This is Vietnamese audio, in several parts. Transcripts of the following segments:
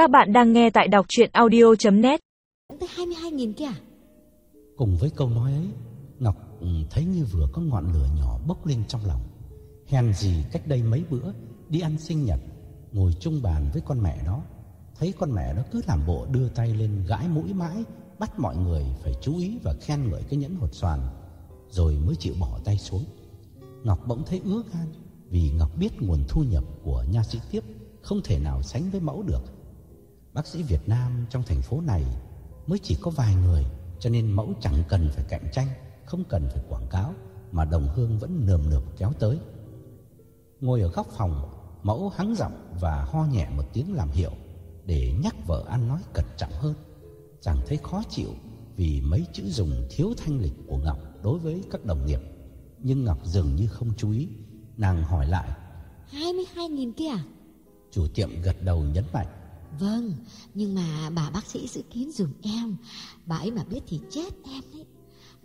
Các bạn đang nghe tại đọc chuyện audio.net Tới 22 nghìn kia à? Cùng với câu nói ấy, Ngọc ừ, thấy như vừa có ngọn lửa nhỏ bốc lên trong lòng. Hèn gì cách đây mấy bữa đi ăn sinh nhật, ngồi chung bàn với con mẹ đó. Thấy con mẹ đó cứ làm bộ đưa tay lên gãi mũi mãi, bắt mọi người phải chú ý và khen ngợi cái nhẫn hột xoàn, rồi mới chịu bỏ tay xuống. Ngọc bỗng thấy ứa gan vì Ngọc biết nguồn thu nhập của nha sĩ tiếp không thể nào sánh với mẫu được. Bác sĩ Việt Nam trong thành phố này mới chỉ có vài người cho nên mẫu chẳng cần phải cạnh tranh, không cần phải quảng cáo mà đồng hương vẫn nườm nượp kéo tới. Ngồi ở góc phòng, mẫu hắng giọng và ho nhẹ một tiếng làm hiệu để nhắc vợ ăn nói cẩn trọng hơn. Chẳng thấy khó chịu vì mấy chữ dùng thiếu thanh lịch của Ngọc đối với các đồng nghiệp. Nhưng Ngọc dường như không chú ý, nàng hỏi lại. 22 nghìn kia à? Chủ tiệm gật đầu nhấn mạnh. Vâng, nhưng mà bà bác sĩ giữ kín dùm em. Bà ấy mà biết thì chết em đấy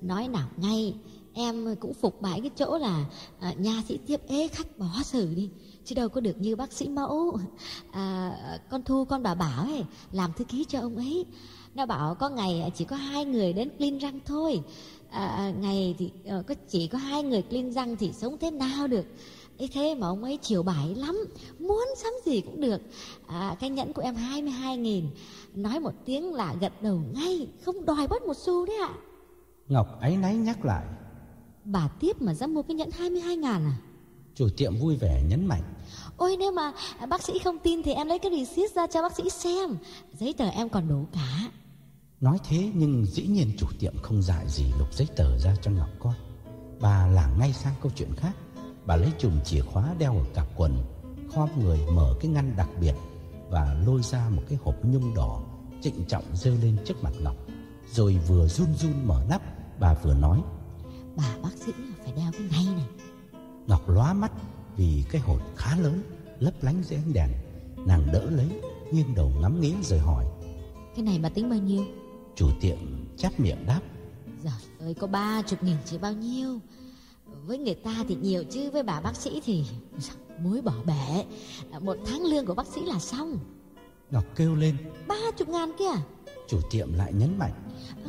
Nói nào ngay Em cũng phục bà ấy cái chỗ là à, Nha sĩ tiếp ế khách bỏ xử đi Chứ đâu có được như bác sĩ mẫu. À, Con Thu con bà Bảo ấy Làm thư ký cho ông ấy. Nó bảo có ngày chỉ có hai người đến clean răng thôi. À, Ngày thì ờ, có chỉ có hai người clean răng Thì sống thế nào được? Ấy thế mà ông ấy chiều bài lắm Muốn sắm gì cũng được à, Cái nhẫn của em 22 nghìn Nói một tiếng là gật đầu ngay Không đòi bớt một xu đấy ạ Ngọc áy náy nhắc lại. Bà tiếp mà dám mua cái nhẫn 22 ngàn à Chủ tiệm vui vẻ nhấn mạnh. Ôi nếu mà bác sĩ không tin Thì em lấy cái receipt ra cho bác sĩ xem Giấy tờ em còn đủ cả Nói thế nhưng dĩ nhiên chủ tiệm không dại gì lục giấy tờ ra cho Ngọc coi. Bà lảng ngay sang câu chuyện khác. Bà lấy chùm chìa khóa đeo ở cặp quần, khom người mở cái ngăn đặc biệt và lôi ra một cái hộp nhung đỏ trịnh trọng dơ lên trước mặt Ngọc. Rồi vừa run run mở nắp, bà vừa nói. Bà bác sĩ phải đeo cái này này Ngọc lóa mắt vì cái hộp khá lớn, lấp lánh dưới ánh đèn. Nàng đỡ lấy, nghiêng đầu ngắm nghía rồi hỏi. Cái này bà tính bao nhiêu Chủ tiệm chép miệng đáp. Giời ơi có ba chục nghìn chỉ bao nhiêu Với người ta thì nhiều chứ Với bà bác sĩ thì Mối bỏ bể. Một tháng lương của bác sĩ là xong. Ngọc kêu lên, Ba chục ngàn kia. Chủ tiệm lại nhấn mạnh.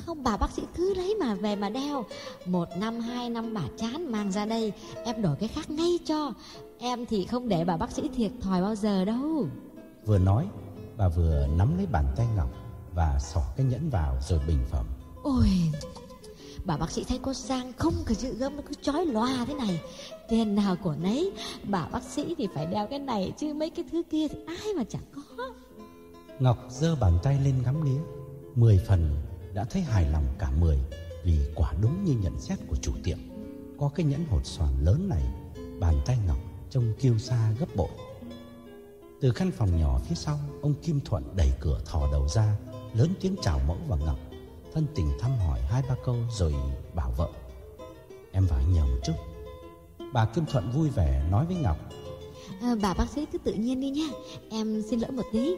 Không bà bác sĩ cứ lấy mà về mà đeo. Một năm hai năm bà chán mang ra đây Em đổi cái khác ngay cho. Em thì không để bà bác sĩ thiệt thòi bao giờ đâu. Vừa nói, bà vừa nắm lấy bàn tay Ngọc và xỏ cái nhẫn vào rồi bình phẩm. Ôi Bà bác sĩ thấy cô sang không? Cái dự gấm nó cứ chói loa thế này. Tiền nào của nấy. Bà bác sĩ thì phải đeo cái này Chứ mấy cái thứ kia thì ai mà chẳng có. Ngọc giơ bàn tay lên ngắm nghía, mười phần đã thấy hài lòng cả mười vì quả đúng như nhận xét của chủ tiệm. Có cái nhẫn hột xoàn lớn này, bàn tay Ngọc trông kiêu xa gấp bội. Từ căn phòng nhỏ phía sau, ông Kim Thuận đẩy cửa thò đầu ra, lớn tiếng chào mẫu và Ngọc, thân tình thăm hỏi hai ba câu rồi bảo vợ. Em vào nhờ một chút. Bà Kim Thuận vui vẻ nói với Ngọc, à, Bà bác sĩ cứ tự nhiên đi nha Em xin lỗi một tí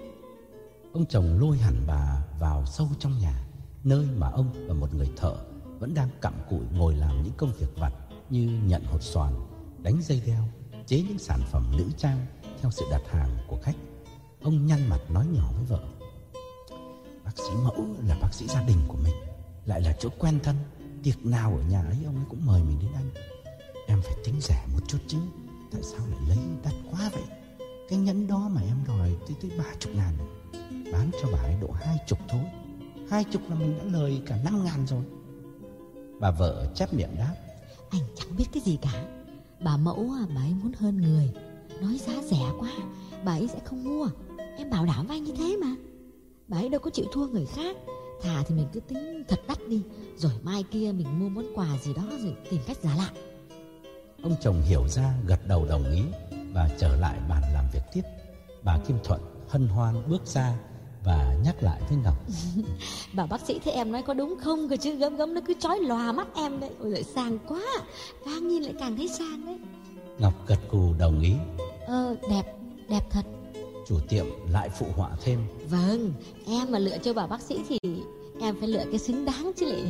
Ông chồng lôi hẳn bà vào sâu trong nhà, nơi mà ông và một người thợ vẫn đang cặm cụi ngồi làm những công việc vặt như nhận hột xoàn, đánh dây đeo, chế những sản phẩm nữ trang theo sự đặt hàng của khách. Ông nhăn mặt nói nhỏ với vợ. Sĩ mẫu là bác sĩ gia đình của mình, lại là chỗ quen thân, tiệc nào ở nhà ấy ông ấy cũng mời mình đến ăn. Em phải tính rẻ một chút chứ, tại sao lại lấy đắt quá vậy? Cái nhẫn đó mà em đòi tới tới ba chục ngàn. Bán cho bà ấy độ hai chục thôi. Hai chục là mình đã lời cả năm ngàn rồi. Bà vợ chép miệng đáp. Anh chẳng biết cái gì cả. Bà mẫu à, bà ấy muốn hơn người. Nói giá rẻ quá Bà ấy sẽ không mua. Em bảo đảm với anh như thế mà. Bà ấy đâu có chịu thua người khác. Thà thì mình cứ tính thật đắt đi Rồi mai kia mình mua món quà gì đó Rồi tìm cách giả lại. Ông chồng hiểu ra gật đầu đồng ý Và trở lại bàn làm việc tiếp. Bà Kim Thuận hân hoan bước ra Và nhắc lại với Ngọc. Bà bác sĩ thấy em nói có đúng không Cơ chứ? Gấm gấm nó cứ chói lòa mắt em đấy. Ôi giời sang quá. Càng nhìn lại càng thấy sang đấy. Ngọc gật gù đồng ý. Ờ đẹp đẹp thật Chủ tiệm lại phụ họa thêm. Vâng em mà lựa cho bà bác sĩ thì Em phải lựa cái xứng đáng chứ lại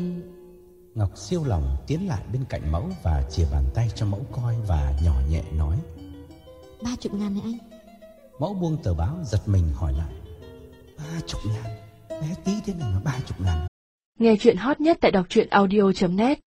Ngọc siêu lòng tiến lại bên cạnh mẫu Và chìa bàn tay cho mẫu coi Và nhỏ nhẹ nói. Ba chục ngàn này anh. Mẫu buông tờ báo giật mình hỏi lại. Chục ngàn? Bé tí thế này mà ba chục ngàn. Nghe chuyện hot nhất tại đọc truyện audio.net